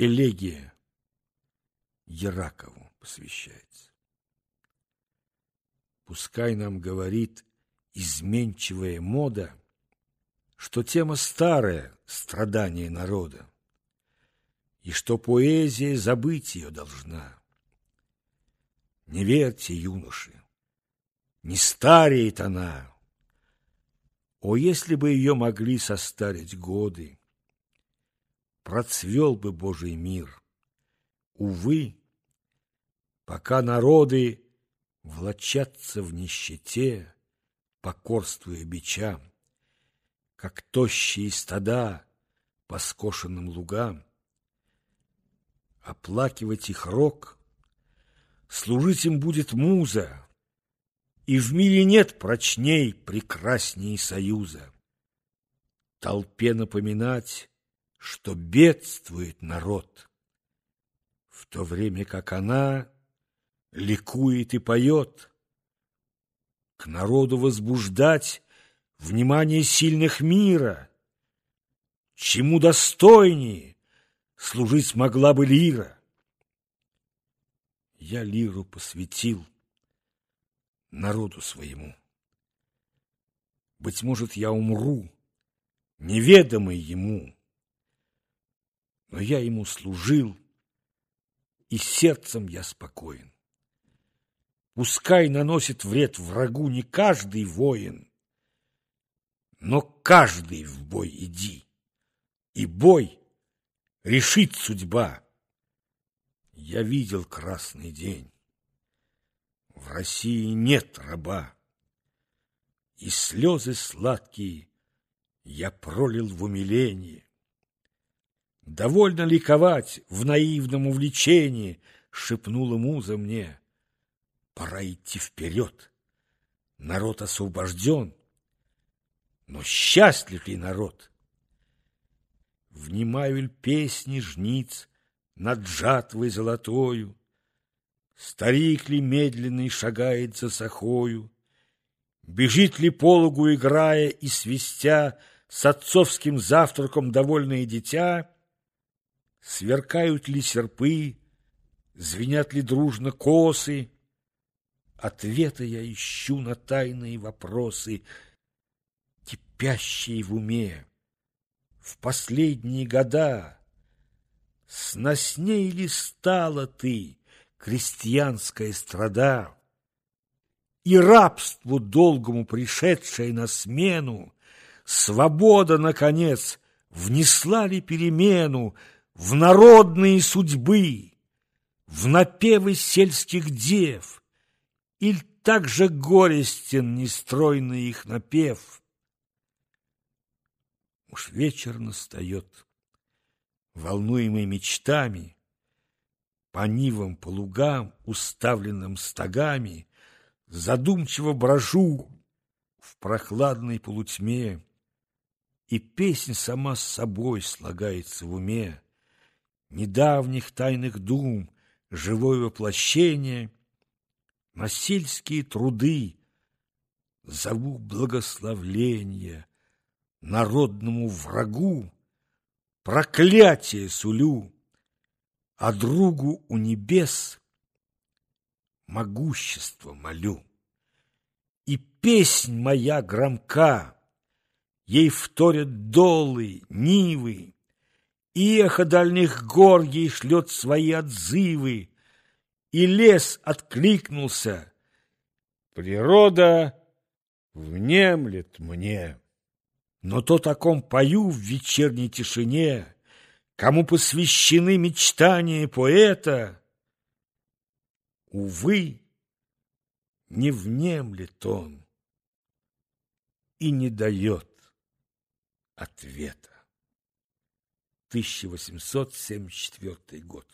Элегия Яракову посвящается. Пускай нам говорит изменчивая мода, что тема старая – страдание народа, и что поэзия забыть ее должна. Не верьте, юноши, не стареет она. О, если бы ее могли состарить годы, процвел бы Божий мир. Увы, пока народы влачатся в нищете, покорствуя бичам, как тощие стада по скошенным лугам, оплакивать их рок, служить им будет муза, и в мире нет прочней, прекрасней союза. Толпе напоминать, что бедствует народ, в то время как она ликует и поет. К народу возбуждать внимание сильных мира, чему достойнее служить могла бы лира. Я лиру посвятил народу своему. Быть может, я умру, неведомый ему, но я ему служил, и сердцем я спокоен. Пускай наносит вред врагу не каждый воин, но каждый в бой иди, и бой решит судьба. Я видел красный день. В России нет раба, и слезы сладкие я пролил в умилении. Довольно ликовать в наивном увлечении, шепнула муза мне. Пора идти вперед. Народ освобожден. Но счастлив ли народ? Внимаю ль песни жниц над жатвой золотою? Старик ли медленный шагает за сахою? Бежит ли пологу, играя и свистя, С отцовским завтраком довольное дитя? Сверкают ли серпы, звенят ли дружно косы? Ответа я ищу на тайные вопросы, кипящие в уме. В последние года сносней ли стала ты, крестьянская страда? И рабству долгому пришедшей на смену Свобода, наконец, внесла ли перемену в народные судьбы, в напевы сельских дев, Иль так же горестен нестройный их напев? Уж вечер настает, волнуемый мечтами, По нивам, по лугам, уставленным стогами, Задумчиво брожу в прохладной полутьме, И песнь сама с собой слагается в уме недавних тайных дум, живое воплощение, на сельские труды. Зову благословления народному врагу, проклятие сулю, а другу у небес могущество молю. И песнь моя громка, ей вторят долы, нивы, и эхо дальних гор ей шлет свои отзывы, и лес откликнулся. Природа внемлет мне. Но то таком пою в вечерней тишине, Кому посвящены мечтания поэта, Увы, не внемлет он и не дает ответа. 1874 год.